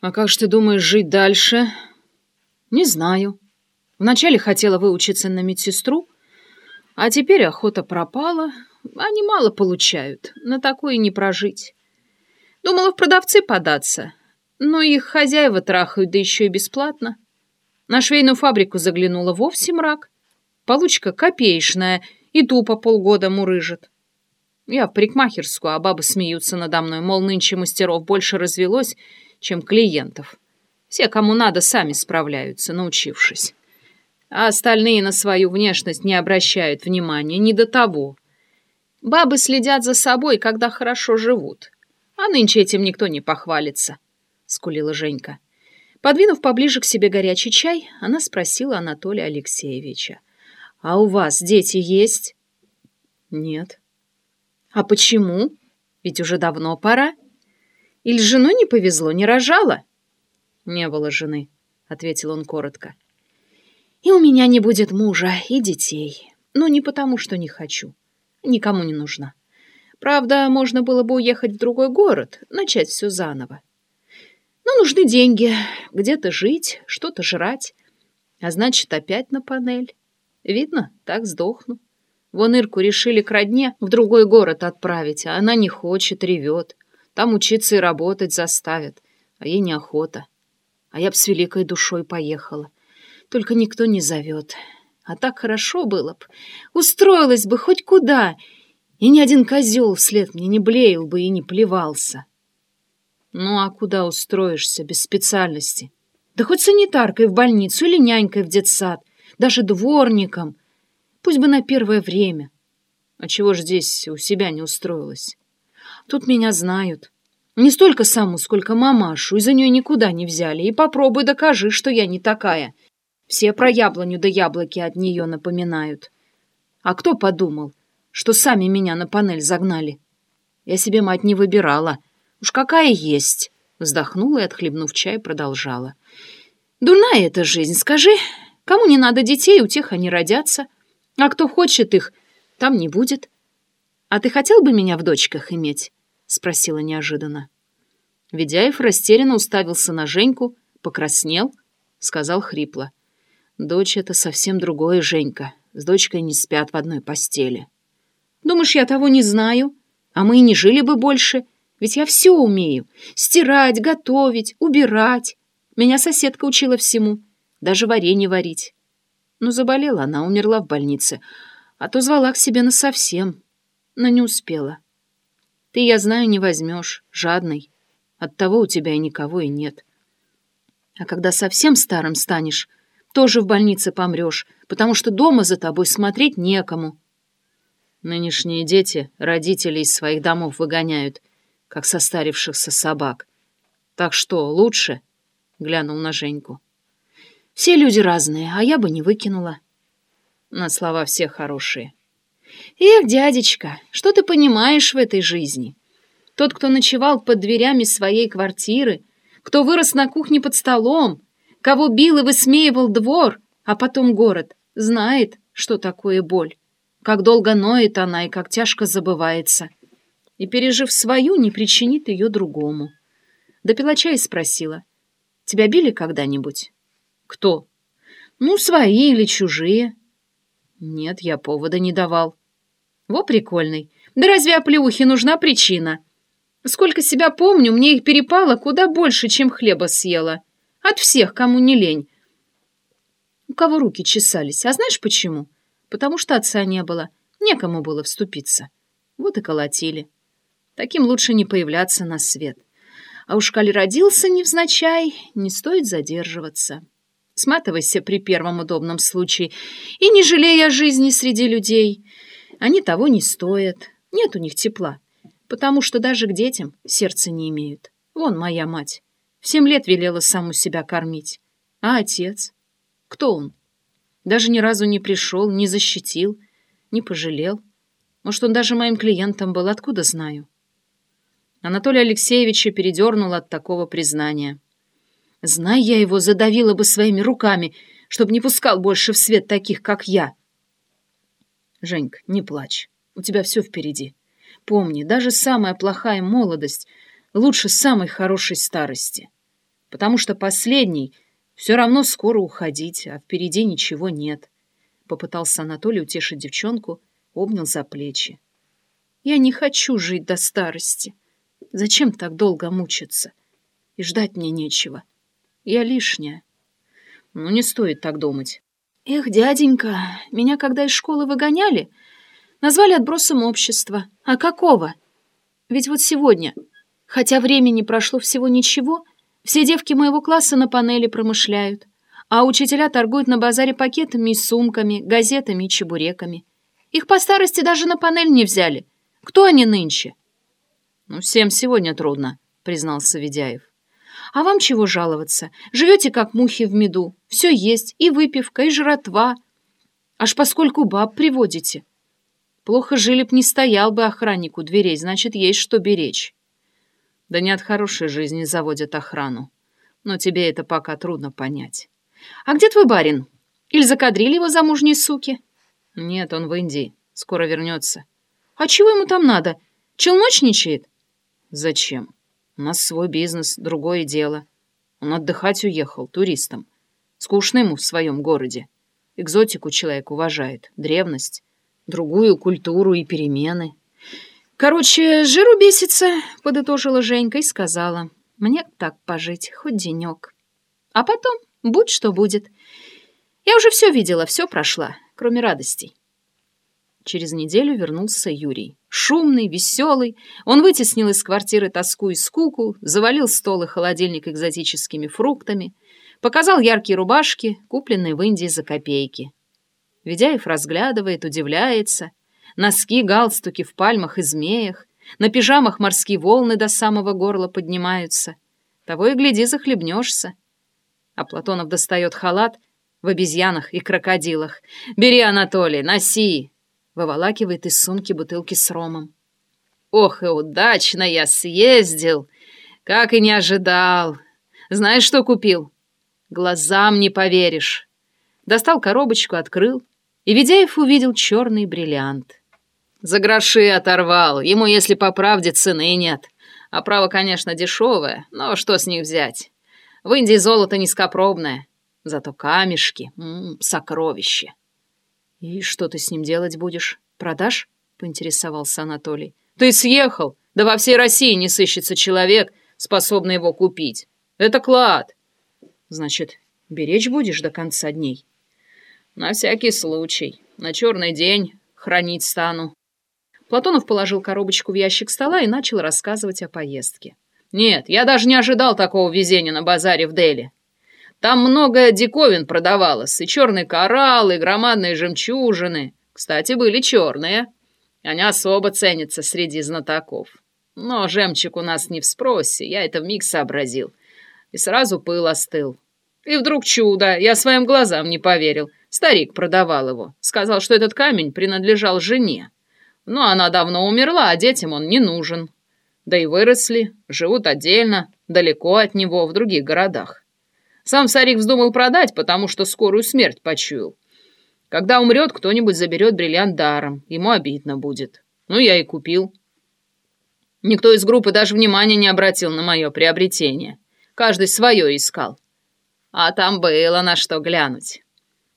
А как же ты думаешь жить дальше? Не знаю. Вначале хотела выучиться на медсестру, а теперь охота пропала. Они мало получают, на такое не прожить. Думала в продавцы податься, но их хозяева трахают, да еще и бесплатно. На швейную фабрику заглянула вовсе мрак. Получка копеечная, и тупо полгода мурыжит. Я в парикмахерскую, а бабы смеются надо мной, мол, нынче мастеров больше развелось, чем клиентов. Все, кому надо, сами справляются, научившись. А остальные на свою внешность не обращают внимания, не до того. Бабы следят за собой, когда хорошо живут. А нынче этим никто не похвалится, — скулила Женька. Подвинув поближе к себе горячий чай, она спросила Анатолия Алексеевича. — А у вас дети есть? — Нет. А почему? Ведь уже давно пора. Или жену не повезло, не рожала? Не было жены, ответил он коротко. И у меня не будет мужа и детей. Но не потому, что не хочу. Никому не нужна. Правда, можно было бы уехать в другой город, начать все заново. Но нужны деньги, где-то жить, что-то жрать. А значит, опять на панель. Видно, так сдохну. Вон Ирку решили к родне в другой город отправить, а она не хочет, ревет. Там учиться и работать заставят, а ей неохота. А я б с великой душой поехала. Только никто не зовет. А так хорошо было б. Устроилась бы хоть куда, и ни один козел вслед мне не блеял бы и не плевался. Ну а куда устроишься без специальности? Да хоть санитаркой в больницу или нянькой в детсад, даже дворником — Пусть бы на первое время. А чего ж здесь у себя не устроилась? Тут меня знают. Не столько саму, сколько мамашу, и за нее никуда не взяли. И попробуй докажи, что я не такая. Все про яблоню да яблоки от нее напоминают. А кто подумал, что сами меня на панель загнали? Я себе мать не выбирала. Уж какая есть. Вздохнула и, отхлебнув чай, продолжала. Дурная эта жизнь, скажи. Кому не надо детей, у тех они родятся. — а кто хочет их, там не будет. А ты хотел бы меня в дочках иметь? Спросила неожиданно. Ведяев растерянно уставился на Женьку, покраснел, сказал хрипло. Дочь — это совсем другое, Женька. С дочкой не спят в одной постели. Думаешь, я того не знаю? А мы и не жили бы больше. Ведь я все умею. Стирать, готовить, убирать. Меня соседка учила всему. Даже варенье варить. Но заболела она, умерла в больнице. А то звала к себе насовсем. Но не успела. Ты, я знаю, не возьмешь, жадный. Оттого у тебя и никого и нет. А когда совсем старым станешь, тоже в больнице помрешь, потому что дома за тобой смотреть некому. Нынешние дети родителей из своих домов выгоняют, как состарившихся собак. Так что, лучше? — глянул на Женьку. Все люди разные, а я бы не выкинула. На слова все хорошие. Эх, дядечка, что ты понимаешь в этой жизни? Тот, кто ночевал под дверями своей квартиры, кто вырос на кухне под столом, кого бил и высмеивал двор, а потом город, знает, что такое боль, как долго ноет она и как тяжко забывается. И, пережив свою, не причинит ее другому. Допила чай и спросила, «Тебя били когда-нибудь?» Кто? Ну, свои или чужие. Нет, я повода не давал. Во прикольный. Да разве оплеухе нужна причина? Сколько себя помню, мне их перепало куда больше, чем хлеба съела. От всех, кому не лень. У кого руки чесались. А знаешь почему? Потому что отца не было. Некому было вступиться. Вот и колотили. Таким лучше не появляться на свет. А уж коли родился невзначай, не стоит задерживаться. Сматывайся при первом удобном случае и не жалей о жизни среди людей. Они того не стоят, нет у них тепла, потому что даже к детям сердца не имеют. Вон моя мать. В семь лет велела саму себя кормить. А отец? Кто он? Даже ни разу не пришел, не защитил, не пожалел. Может, он даже моим клиентом был, откуда знаю? Анатолий Алексеевича передернул от такого признания. Знай я его, задавила бы своими руками, чтобы не пускал больше в свет таких, как я. Женька, не плачь. У тебя все впереди. Помни, даже самая плохая молодость лучше самой хорошей старости. потому что последний все равно скоро уходить, а впереди ничего нет. Попытался Анатолий утешить девчонку, обнял за плечи. Я не хочу жить до старости. Зачем так долго мучиться? И ждать мне нечего. Я лишняя. Ну, не стоит так думать. Эх, дяденька, меня когда из школы выгоняли, назвали отбросом общества. А какого? Ведь вот сегодня, хотя времени прошло всего ничего, все девки моего класса на панели промышляют, а учителя торгуют на базаре пакетами и сумками, газетами и чебуреками. Их по старости даже на панель не взяли. Кто они нынче? Ну, всем сегодня трудно, признался Ведяев. А вам чего жаловаться? Живете как мухи в меду. Все есть, и выпивка, и жратва. Аж поскольку баб приводите. Плохо жили б, не стоял бы охранник у дверей, значит, есть что беречь. Да не от хорошей жизни заводят охрану. Но тебе это пока трудно понять. А где твой барин? Или закадрили его замужние суки? Нет, он в Индии. Скоро вернется. А чего ему там надо? Челночничает? Зачем? У нас свой бизнес, другое дело. Он отдыхать уехал, туристом. Скучно ему в своем городе. Экзотику человек уважает, древность, другую культуру и перемены. Короче, жиру бесится, подытожила Женька и сказала. Мне так пожить, хоть денек. А потом, будь что будет. Я уже все видела, все прошла, кроме радостей. Через неделю вернулся Юрий. Шумный, веселый. Он вытеснил из квартиры тоску и скуку, завалил стол и холодильник экзотическими фруктами, показал яркие рубашки, купленные в Индии за копейки. Ведяев разглядывает, удивляется. Носки, галстуки в пальмах и змеях, на пижамах морские волны до самого горла поднимаются. Того и гляди, захлебнешься. А Платонов достает халат в обезьянах и крокодилах. «Бери, Анатолий, носи!» Выволакивает из сумки бутылки с ромом. «Ох, и удачно я съездил! Как и не ожидал! Знаешь, что купил? Глазам не поверишь!» Достал коробочку, открыл, и Ведяев увидел черный бриллиант. За гроши оторвал, ему, если по правде, цены нет. А право, конечно, дешевое, но что с них взять? В Индии золото низкопробное, зато камешки м -м, — сокровище. «И что ты с ним делать будешь? Продашь?» — поинтересовался Анатолий. «Ты съехал! Да во всей России не сыщется человек, способный его купить. Это клад!» «Значит, беречь будешь до конца дней?» «На всякий случай. На черный день хранить стану». Платонов положил коробочку в ящик стола и начал рассказывать о поездке. «Нет, я даже не ожидал такого везения на базаре в Дели. Там много диковин продавалось, и черный коралл, и громадные жемчужины. Кстати, были черные. Они особо ценятся среди знатоков. Но жемчуг у нас не в спросе, я это вмиг сообразил. И сразу пыл остыл. И вдруг чудо, я своим глазам не поверил. Старик продавал его. Сказал, что этот камень принадлежал жене. Но она давно умерла, а детям он не нужен. Да и выросли, живут отдельно, далеко от него, в других городах. Сам Сарик вздумал продать, потому что скорую смерть почуял. Когда умрет, кто-нибудь заберет бриллиант даром. Ему обидно будет. Ну, я и купил. Никто из группы даже внимания не обратил на мое приобретение. Каждый свое искал. А там было на что глянуть.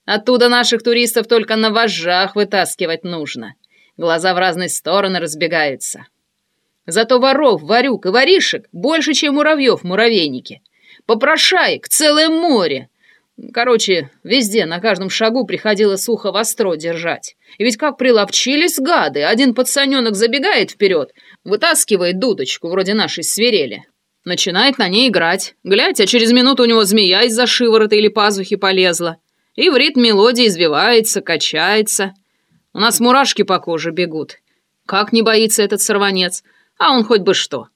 Оттуда наших туристов только на вожжах вытаскивать нужно. Глаза в разные стороны разбегаются. Зато воров, варюк и воришек больше, чем муравьев в муравейнике попрошаек, целое море. Короче, везде, на каждом шагу приходилось ухо востро держать. И ведь как приловчились гады, один пацаненок забегает вперед, вытаскивает дудочку, вроде нашей свирели. Начинает на ней играть. Глядь, а через минуту у него змея из-за шиворота или пазухи полезла. И в ритм мелодии извивается, качается. У нас мурашки по коже бегут. Как не боится этот сорванец? А он хоть бы что.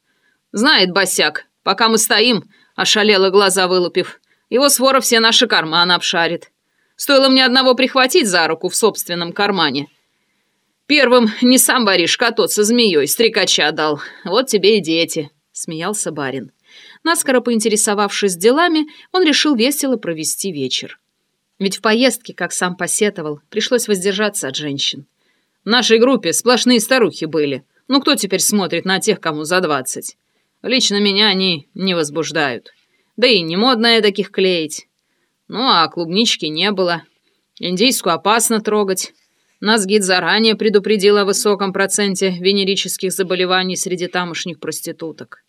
Знает босяк, пока мы стоим, ошалело глаза вылупив. Его свора все наши карманы обшарит. Стоило мне одного прихватить за руку в собственном кармане. Первым не сам воришка, а тот со змеей стрекача дал. Вот тебе и дети, смеялся барин. Наскоро поинтересовавшись делами, он решил весело провести вечер. Ведь в поездке, как сам посетовал, пришлось воздержаться от женщин. В нашей группе сплошные старухи были. Ну кто теперь смотрит на тех, кому за двадцать? Лично меня они не возбуждают. Да и не модно таких клеить. Ну, а клубнички не было. Индийскую опасно трогать. Нас гид заранее предупредил о высоком проценте венерических заболеваний среди тамошних проституток.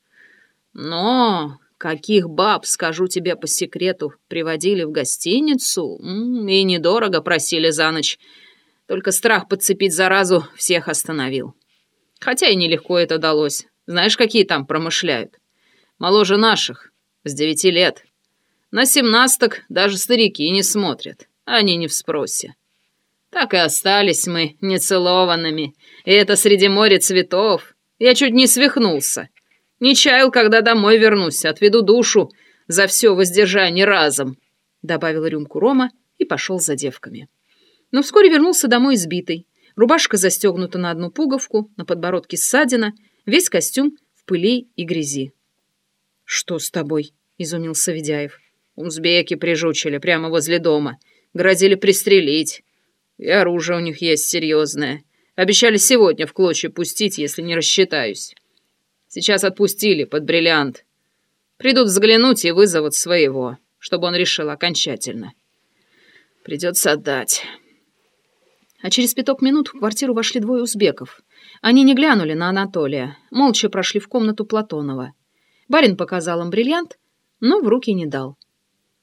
Но каких баб, скажу тебе по секрету, приводили в гостиницу и недорого просили за ночь. Только страх подцепить заразу всех остановил. Хотя и нелегко это далось. Знаешь, какие там промышляют? Моложе наших, с девяти лет. На семнадцаток даже старики не смотрят. Они не в спросе. Так и остались мы нецелованными. И это среди моря цветов. Я чуть не свихнулся. Не чаял, когда домой вернусь, отведу душу за все воздержание разом. Добавил рюмку Рома и пошел за девками. Но вскоре вернулся домой избитый. Рубашка застегнута на одну пуговку, на подбородке ссадина, весь костюм в пыли и грязи. «Что с тобой?» — изумился Ведяев. «Узбеки прижучили прямо возле дома. Грозили пристрелить. И оружие у них есть серьезное. Обещали сегодня в клочья пустить, если не рассчитаюсь. Сейчас отпустили под бриллиант. Придут взглянуть и вызовут своего, чтобы он решил окончательно. Придется отдать. А через пяток минут в квартиру вошли двое узбеков. Они не глянули на Анатолия, молча прошли в комнату Платонова. Барин показал им бриллиант, но в руки не дал.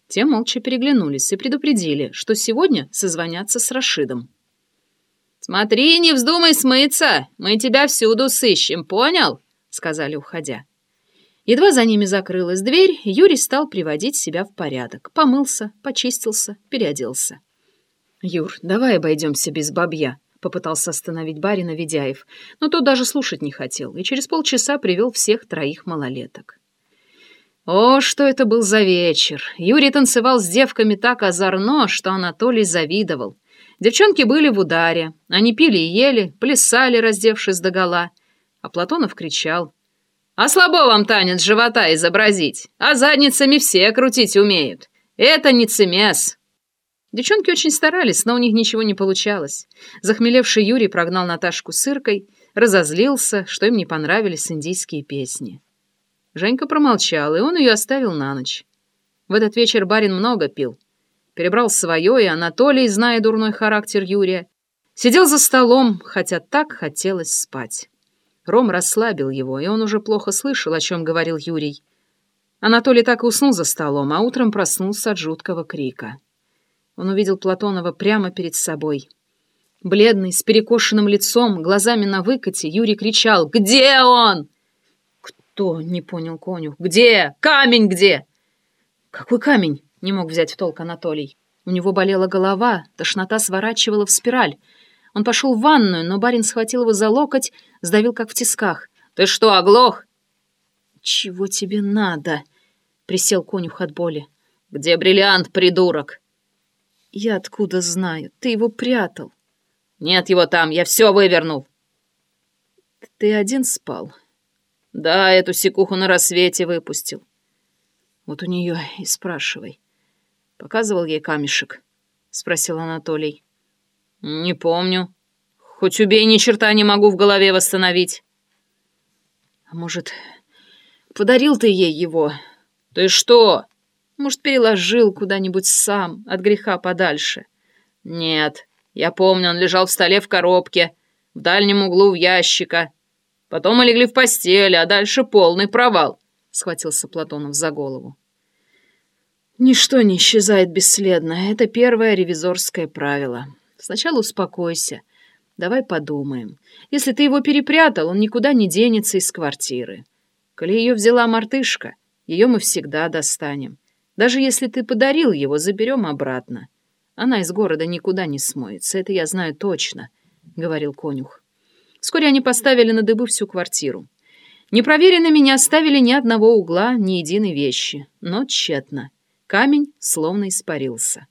Те молча переглянулись и предупредили, что сегодня созвонятся с Рашидом. «Смотри, не вздумай смыться! Мы тебя всюду сыщем, понял?» — сказали, уходя. Едва за ними закрылась дверь, Юрий стал приводить себя в порядок. Помылся, почистился, переоделся. «Юр, давай обойдемся без бабья», — попытался остановить барина Ведяев, но тот даже слушать не хотел и через полчаса привел всех троих малолеток. О, что это был за вечер! Юрий танцевал с девками так озорно, что Анатолий завидовал. Девчонки были в ударе. Они пили и ели, плясали, раздевшись догола. А Платонов кричал. «А слабо вам танец живота изобразить, а задницами все крутить умеют. Это не цемес!» Девчонки очень старались, но у них ничего не получалось. Захмелевший Юрий прогнал Наташку с Иркой, разозлился, что им не понравились индийские песни. Женька промолчал, и он ее оставил на ночь. В этот вечер барин много пил. Перебрал свое, и Анатолий, зная дурной характер Юрия, сидел за столом, хотя так хотелось спать. Ром расслабил его, и он уже плохо слышал, о чем говорил Юрий. Анатолий так и уснул за столом, а утром проснулся от жуткого крика. Он увидел Платонова прямо перед собой. Бледный, с перекошенным лицом, глазами на выкате, Юрий кричал «Где он?» «Что?» — не понял конюх. «Где? Камень где?» «Какой камень?» — не мог взять в толк Анатолий. У него болела голова, тошнота сворачивала в спираль. Он пошел в ванную, но барин схватил его за локоть, сдавил как в тисках. «Ты что, оглох?» «Чего тебе надо?» — присел конюх от боли. «Где бриллиант, придурок?» «Я откуда знаю? Ты его прятал». «Нет его там, я все вывернул». «Ты один спал?» Да, эту секуху на рассвете выпустил. Вот у нее и спрашивай. Показывал ей камешек? Спросил Анатолий. Не помню. Хоть убей, ни черта не могу в голове восстановить. А может, подарил ты ей его? Ты что? Может, переложил куда-нибудь сам, от греха подальше? Нет, я помню, он лежал в столе в коробке, в дальнем углу в ящика. Потом мы легли в постели, а дальше полный провал», — схватился Платонов за голову. «Ничто не исчезает бесследно. Это первое ревизорское правило. Сначала успокойся. Давай подумаем. Если ты его перепрятал, он никуда не денется из квартиры. Коли ее взяла мартышка, ее мы всегда достанем. Даже если ты подарил его, заберем обратно. Она из города никуда не смоется, это я знаю точно», — говорил конюх. Вскоре они поставили на дыбы всю квартиру. Непроверенными не оставили ни одного угла, ни единой вещи. Но тщетно. Камень словно испарился.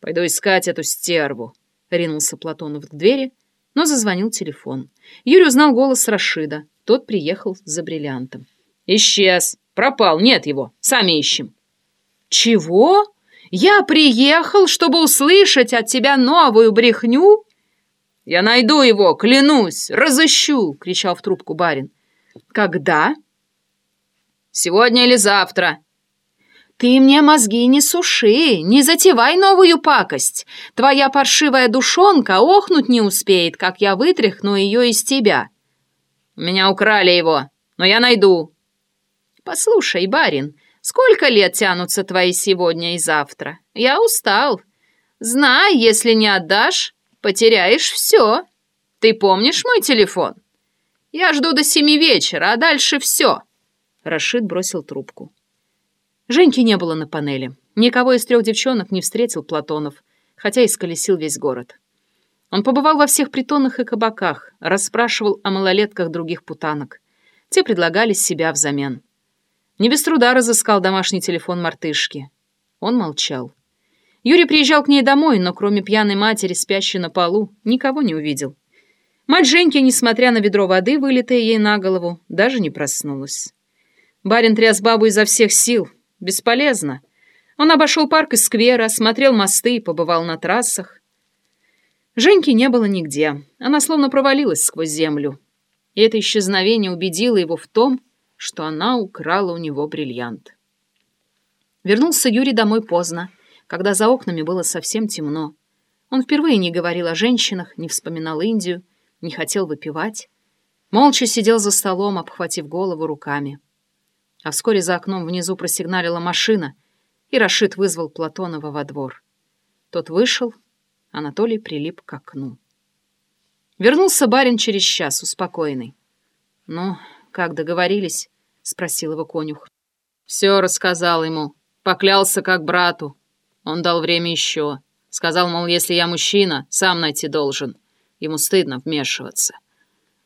«Пойду искать эту стерву», — ринулся Платонов к двери, но зазвонил телефон. Юрий узнал голос Рашида. Тот приехал за бриллиантом. «Исчез. Пропал. Нет его. Сами ищем». «Чего? Я приехал, чтобы услышать от тебя новую брехню?» «Я найду его, клянусь, разыщу!» — кричал в трубку барин. «Когда?» «Сегодня или завтра?» Ты мне мозги не суши, не затевай новую пакость. Твоя паршивая душонка охнуть не успеет, как я вытряхну ее из тебя. Меня украли его, но я найду. Послушай, барин, сколько лет тянутся твои сегодня и завтра? Я устал. Знай, если не отдашь, потеряешь все. Ты помнишь мой телефон? Я жду до семи вечера, а дальше все. Рашид бросил трубку. Женьки не было на панели. Никого из трех девчонок не встретил Платонов, хотя и сколесил весь город. Он побывал во всех притонах и кабаках, расспрашивал о малолетках других путанок. Те предлагали себя взамен. Не без труда разыскал домашний телефон мартышки. Он молчал. Юрий приезжал к ней домой, но кроме пьяной матери, спящей на полу, никого не увидел. Мать Женьки, несмотря на ведро воды, вылитое ей на голову, даже не проснулась. Барин тряс бабу изо всех сил. Бесполезно. Он обошел парк и сквер, осмотрел мосты побывал на трассах. Женьки не было нигде. Она словно провалилась сквозь землю. И это исчезновение убедило его в том, что она украла у него бриллиант. Вернулся Юрий домой поздно, когда за окнами было совсем темно. Он впервые не говорил о женщинах, не вспоминал Индию, не хотел выпивать. Молча сидел за столом, обхватив голову руками. А вскоре за окном внизу просигналила машина, и Рашид вызвал Платонова во двор. Тот вышел, Анатолий прилип к окну. Вернулся барин через час, успокоенный. «Ну, как договорились?» — спросил его конюх. «Все рассказал ему. Поклялся как брату. Он дал время еще. Сказал, мол, если я мужчина, сам найти должен. Ему стыдно вмешиваться.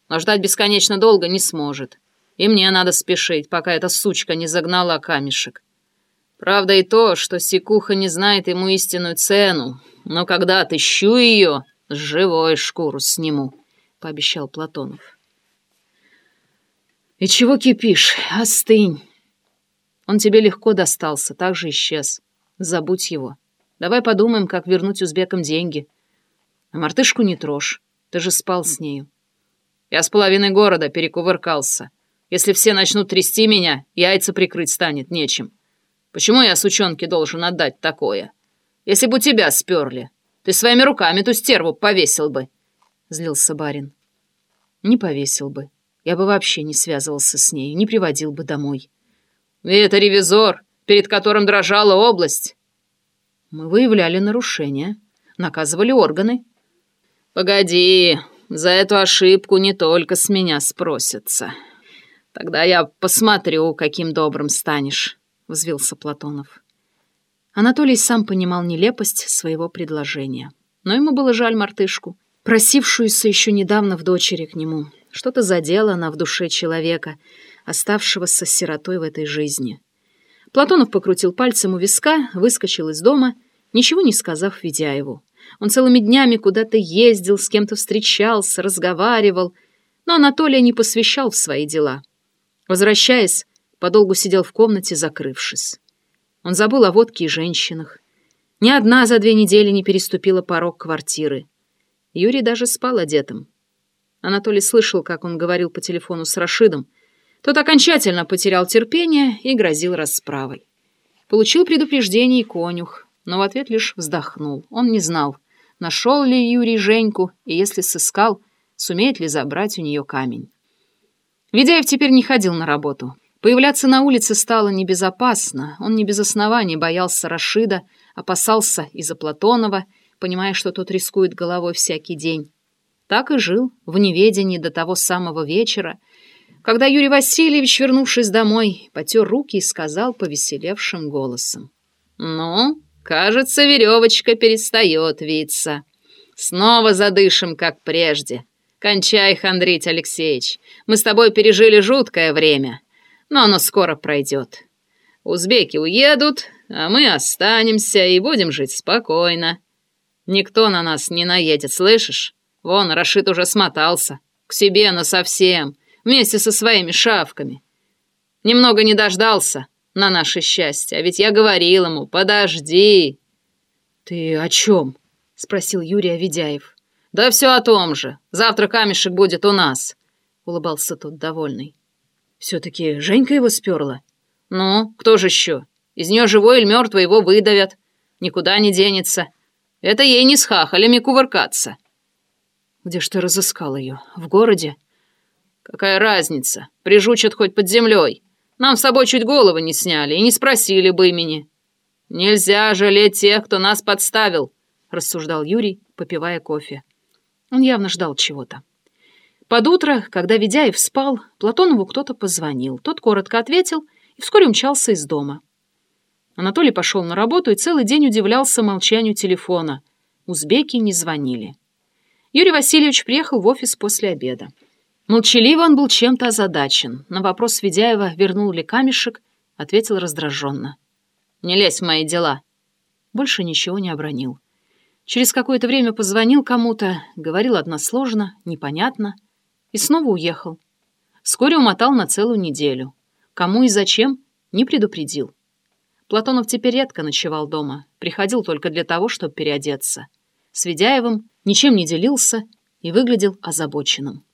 Но ждать бесконечно долго не сможет. И мне надо спешить, пока эта сучка не загнала камешек. Правда и то, что Секуха не знает ему истинную цену, но когда отыщу ее, с живой шкуру сниму, — пообещал Платонов. «И чего кипишь? Остынь!» Он тебе легко достался, так же исчез. Забудь его. Давай подумаем, как вернуть узбекам деньги. А мартышку не трожь. Ты же спал с нею. Я с половиной города перекувыркался. Если все начнут трясти меня, яйца прикрыть станет нечем. Почему я сучонке должен отдать такое? Если бы тебя сперли, ты своими руками ту стерву повесил бы. Злился барин. Не повесил бы. Я бы вообще не связывался с ней, не приводил бы домой. И это ревизор, перед которым дрожала область. Мы выявляли нарушения, наказывали органы. Погоди, за эту ошибку не только с меня спросятся. Тогда я посмотрю, каким добрым станешь, взвился Платонов. Анатолий сам понимал нелепость своего предложения. Но ему было жаль мартышку, просившуюся еще недавно в дочери к нему. Что-то задело она в душе человека, оставшегося сиротой в этой жизни. Платонов покрутил пальцем у виска, выскочил из дома, ничего не сказав Ведяеву. Он целыми днями куда-то ездил, с кем-то встречался, разговаривал, но Анатолия не посвящал в свои дела. Возвращаясь, подолгу сидел в комнате, закрывшись. Он забыл о водке и женщинах. Ни одна за две недели не переступила порог квартиры. Юрий даже спал одетым. Анатолий слышал, как он говорил по телефону с Рашидом. Тот окончательно потерял терпение и грозил расправой. Получил предупреждение и конюх но в ответ лишь вздохнул. Он не знал, нашел ли Юрий Женьку, и если сыскал, сумеет ли забрать у нее камень. Ведяев теперь не ходил на работу. Появляться на улице стало небезопасно. Он не без оснований боялся Рашида, опасался из-за Платонова, понимая, что тот рискует головой всякий день. Так и жил, в неведении до того самого вечера, когда Юрий Васильевич, вернувшись домой, потер руки и сказал повеселевшим голосом. «Ну, Кажется, веревочка перестает виться. Снова задышим, как прежде. Кончай хандрить, Алексеич. Мы с тобой пережили жуткое время, но оно скоро пройдет. Узбеки уедут, а мы останемся и будем жить спокойно. Никто на нас не наедет, слышишь? Вон, Рашид уже смотался. К себе насовсем, вместе со своими шавками. Немного не дождался, на наше счастье. А ведь я говорил ему, подожди. Ты о чем? Спросил Юрий Авидяев. Да все о том же. Завтра камешек будет у нас. Улыбался тот довольный. Все-таки Женька его сперла? Ну, кто же еще? Из нее живой или мертвый его выдавят. Никуда не денется. Это ей не с хахалями кувыркаться. Где ж ты разыскал ее? В городе? Какая разница? Прижучат хоть под землей. Нам с собой чуть головы не сняли и не спросили бы имени. Нельзя жалеть тех, кто нас подставил, рассуждал Юрий, попивая кофе. Он явно ждал чего-то. Под утро, когда Ведяев спал, Платонову кто-то позвонил. Тот коротко ответил и вскоре умчался из дома. Анатолий пошел на работу и целый день удивлялся молчанию телефона. Узбеки не звонили. Юрий Васильевич приехал в офис после обеда. Молчаливо он был чем-то озадачен. На вопрос Ведяева, вернул ли камешек, ответил раздраженно. «Не лезь в мои дела». Больше ничего не обронил. Через какое-то время позвонил кому-то, говорил односложно, непонятно, и снова уехал. Вскоре умотал на целую неделю. Кому и зачем, не предупредил. Платонов теперь редко ночевал дома, приходил только для того, чтобы переодеться. С Ведяевым ничем не делился и выглядел озабоченным.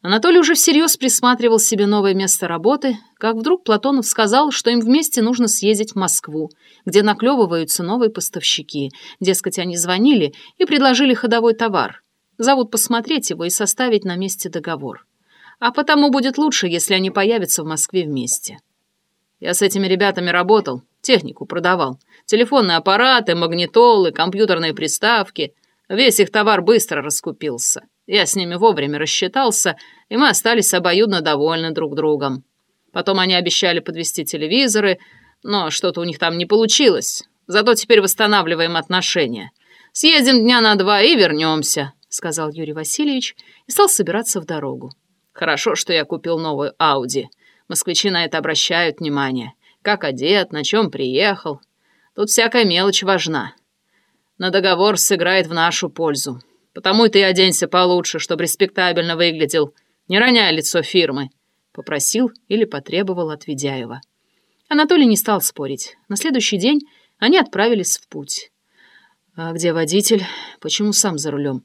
Анатолий уже всерьез присматривал себе новое место работы, как вдруг Платонов сказал, что им вместе нужно съездить в Москву, где наклевываются новые поставщики. Дескать, они звонили и предложили ходовой товар. Зовут посмотреть его и составить на месте договор. А потому будет лучше, если они появятся в Москве вместе. Я с этими ребятами работал, технику продавал. Телефонные аппараты, магнитолы, компьютерные приставки. Весь их товар быстро раскупился. Я с ними вовремя рассчитался, и мы остались обоюдно довольны друг другом. Потом они обещали подвести телевизоры, но что-то у них там не получилось. Зато теперь восстанавливаем отношения. Съездим дня на два и вернемся», — сказал Юрий Васильевич и стал собираться в дорогу. «Хорошо, что я купил новую Ауди. Москвичи на это обращают внимание. Как одет, на чем приехал. Тут всякая мелочь важна. На договор сыграет в нашу пользу. Потому ты оденься получше, чтобы респектабельно выглядел. Не роняй лицо фирмы», — попросил или потребовал от Ведяева. Анатолий не стал спорить. На следующий день они отправились в путь. «А где водитель? Почему сам за рулем?»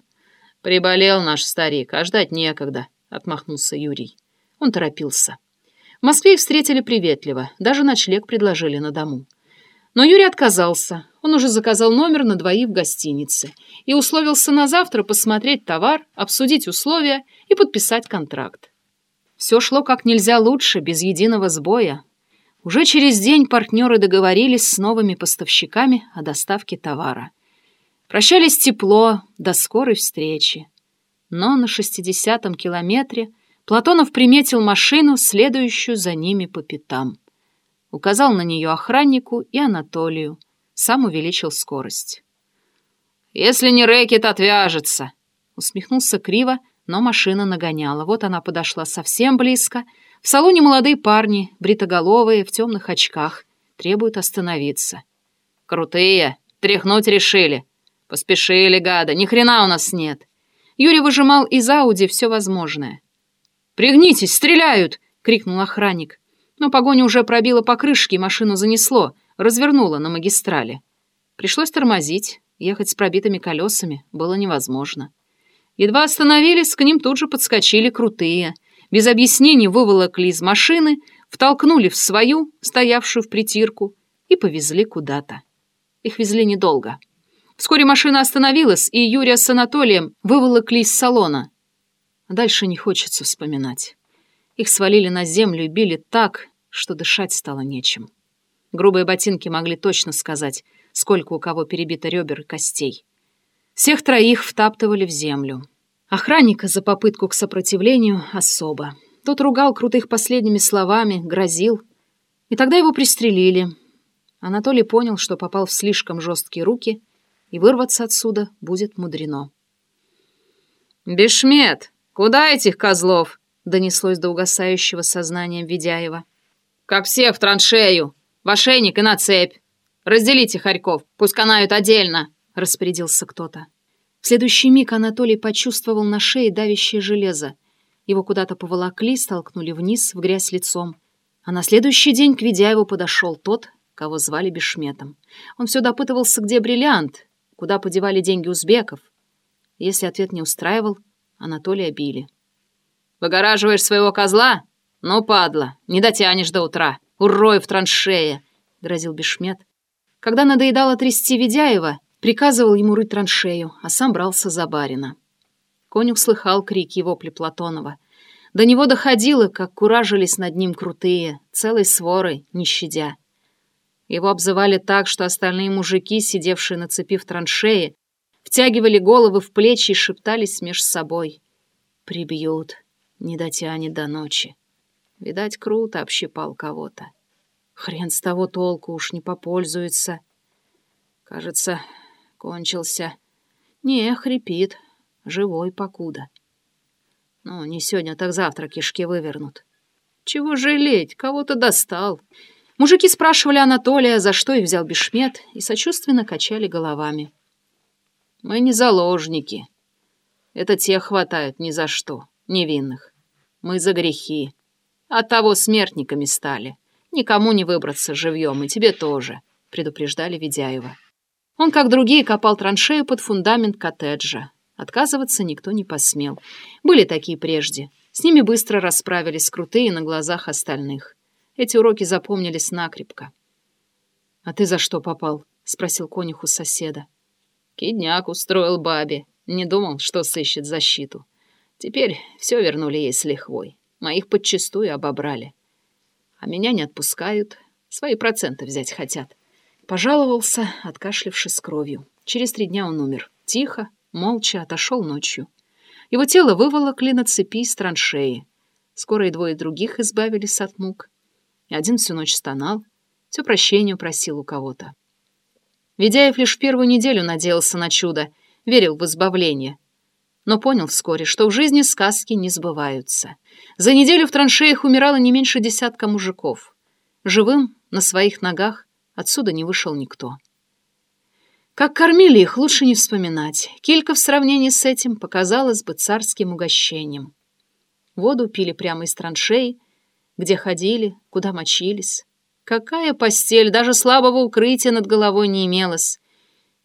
«Приболел наш старик, а ждать некогда», — отмахнулся Юрий. Он торопился. В Москве их встретили приветливо, даже ночлег предложили на дому. Но Юрий отказался. Он уже заказал номер на двоих в гостинице и условился на завтра посмотреть товар, обсудить условия и подписать контракт. Все шло как нельзя лучше, без единого сбоя. Уже через день партнеры договорились с новыми поставщиками о доставке товара. Прощались тепло, до скорой встречи. Но на шестидесятом километре Платонов приметил машину, следующую за ними по пятам. Указал на нее охраннику и Анатолию. Сам увеличил скорость. «Если не рэкет, отвяжется!» Усмехнулся криво, но машина нагоняла. Вот она подошла совсем близко. В салоне молодые парни, бритоголовые, в темных очках. Требуют остановиться. «Крутые! Тряхнуть решили! Поспешили, гада! Ни хрена у нас нет!» Юрий выжимал из Ауди все возможное. «Пригнитесь, стреляют!» — крикнул охранник. Но погоня уже пробила покрышки, машину занесло, развернула на магистрали. Пришлось тормозить, ехать с пробитыми колесами было невозможно. Едва остановились, к ним тут же подскочили крутые. Без объяснений выволокли из машины, втолкнули в свою, стоявшую в притирку, и повезли куда-то. Их везли недолго. Вскоре машина остановилась, и Юрия с Анатолием выволокли из салона. Дальше не хочется вспоминать. Их свалили на землю и били так, что дышать стало нечем. Грубые ботинки могли точно сказать, сколько у кого перебито ребер и костей. Всех троих втаптывали в землю. Охранника за попытку к сопротивлению особо. Тот ругал крутых последними словами, грозил. И тогда его пристрелили. Анатолий понял, что попал в слишком жесткие руки, и вырваться отсюда будет мудрено. «Бешмет, куда этих козлов?» Донеслось до угасающего сознания Ведяева. «Как все в траншею! В ошейник и на цепь! Разделите хорьков, пусть канают отдельно!» — распорядился кто-то. В следующий миг Анатолий почувствовал на шее давящее железо. Его куда-то поволокли, столкнули вниз, в грязь лицом. А на следующий день к Ведяеву подошел тот, кого звали Бешметом. Он все допытывался, где бриллиант, куда подевали деньги узбеков. Если ответ не устраивал, Анатолия били. «Выгораживаешь своего козла? Ну, падла, не дотянешь до утра. Урой в траншее!» — грозил Бешмет. Когда надоедало трясти Ведяева, приказывал ему рыть траншею, а сам брался за барина. Конюх слыхал крики и вопли Платонова. До него доходило, как куражились над ним крутые, целой сворой, не щадя. Его обзывали так, что остальные мужики, сидевшие на цепи в траншее, втягивали головы в плечи и шептались меж собой. «Прибьют, не дотянет до ночи». Видать, круто общипал кого-то. Хрен с того толку уж не попользуется. Кажется, кончился. Не, хрипит. Живой покуда. Ну, не сегодня, так завтра кишки вывернут. Чего жалеть, кого-то достал. Мужики спрашивали Анатолия, за что их взял Бешмет, и сочувственно качали головами. Мы не заложники. Это те хватают ни за что, невинных. Мы за грехи. От того смертниками стали. Никому не выбраться живьем, и тебе тоже, предупреждали Ведяева. Он, как другие, копал траншею под фундамент коттеджа. Отказываться никто не посмел. Были такие прежде. С ними быстро расправились крутые на глазах остальных. Эти уроки запомнились накрепко. «А ты за что попал?» — спросил конюх у соседа. «Кидняк устроил бабе. Не думал, что сыщет защиту. Теперь все вернули ей с лихвой. Моих подчистую обобрали. А меня не отпускают, свои проценты взять хотят. Пожаловался, откашлившись кровью. Через три дня он умер. Тихо, молча отошел ночью. Его тело выволокли на цепи из траншеи. Скоро и двое других избавились от мук. Один всю ночь стонал, все прощению просил у кого-то. Ведяев лишь первую неделю надеялся на чудо, верил в избавление — но понял вскоре, что в жизни сказки не сбываются. За неделю в траншеях умирало не меньше десятка мужиков. Живым, на своих ногах, отсюда не вышел никто. Как кормили их, лучше не вспоминать. Килька в сравнении с этим показалась бы царским угощением. Воду пили прямо из траншей, где ходили, куда мочились. Какая постель, даже слабого укрытия над головой не имелось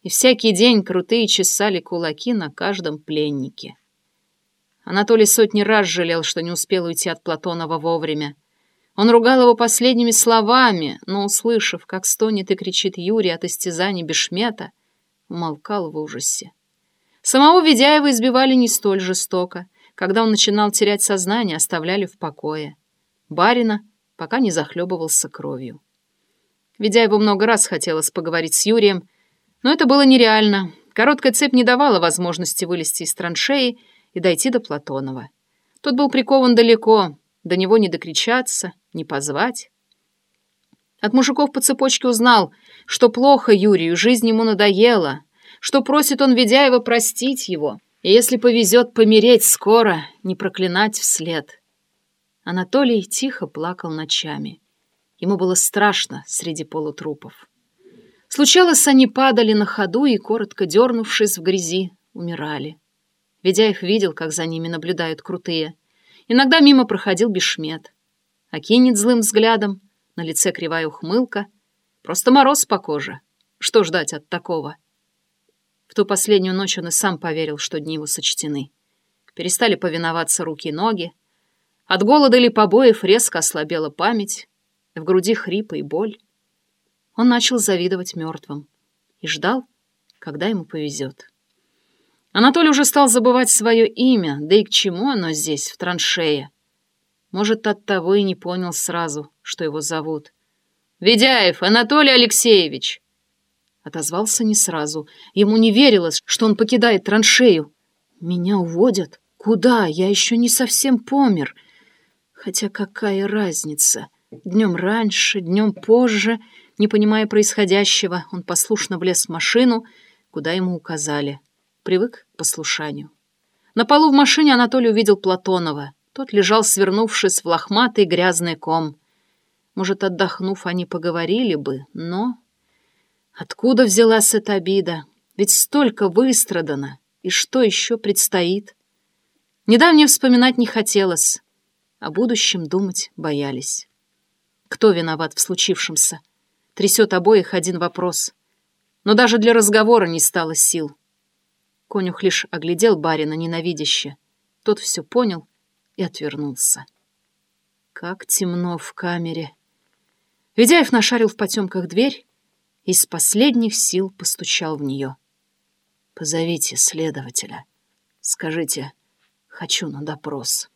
и всякий день крутые чесали кулаки на каждом пленнике. Анатолий сотни раз жалел, что не успел уйти от Платонова вовремя. Он ругал его последними словами, но, услышав, как стонет и кричит Юрий от истязаний Бешмета, умолкал в ужасе. Самого Ведяева избивали не столь жестоко. Когда он начинал терять сознание, оставляли в покое. Барина пока не захлебывался кровью. Ведяеву много раз хотелось поговорить с Юрием, но это было нереально. Короткая цепь не давала возможности вылезти из траншеи и дойти до Платонова. Тот был прикован далеко, до него не докричаться, не позвать. От мужиков по цепочке узнал, что плохо Юрию, жизнь ему надоела, что просит он Ведяева простить его, и если повезет помереть скоро, не проклинать вслед. Анатолий тихо плакал ночами. Ему было страшно среди полутрупов. Случалось, они падали на ходу и, коротко дернувшись в грязи, умирали. Ведяев видел, как за ними наблюдают крутые. Иногда мимо проходил Бешмет. Окинет злым взглядом, на лице кривая ухмылка. Просто мороз по коже. Что ждать от такого? В ту последнюю ночь он и сам поверил, что дни его сочтены. Перестали повиноваться руки и ноги. От голода или побоев резко ослабела память. В груди хрипы и боль. Он начал завидовать мертвым и ждал, когда ему повезет. Анатолий уже стал забывать свое имя, да и к чему оно здесь, в траншее. Может, оттого и не понял сразу, что его зовут. «Ведяев Анатолий Алексеевич!» Отозвался не сразу. Ему не верилось, что он покидает траншею. «Меня уводят? Куда? Я еще не совсем помер. Хотя какая разница? Днем раньше, днем позже — не понимая происходящего, он послушно влез в машину, куда ему указали. Привык к послушанию. На полу в машине Анатолий увидел Платонова. Тот лежал, свернувшись в лохматый грязный ком. Может, отдохнув, они поговорили бы, но... Откуда взялась эта обида? Ведь столько выстрадано. И что еще предстоит? Недавнее вспоминать не хотелось. О будущем думать боялись. Кто виноват в случившемся? Трясет обоих один вопрос. Но даже для разговора не стало сил. Конюх лишь оглядел барина ненавидяще. Тот все понял и отвернулся. Как темно в камере. Ведяев нашарил в потемках дверь и из последних сил постучал в нее. «Позовите следователя. Скажите, хочу на допрос».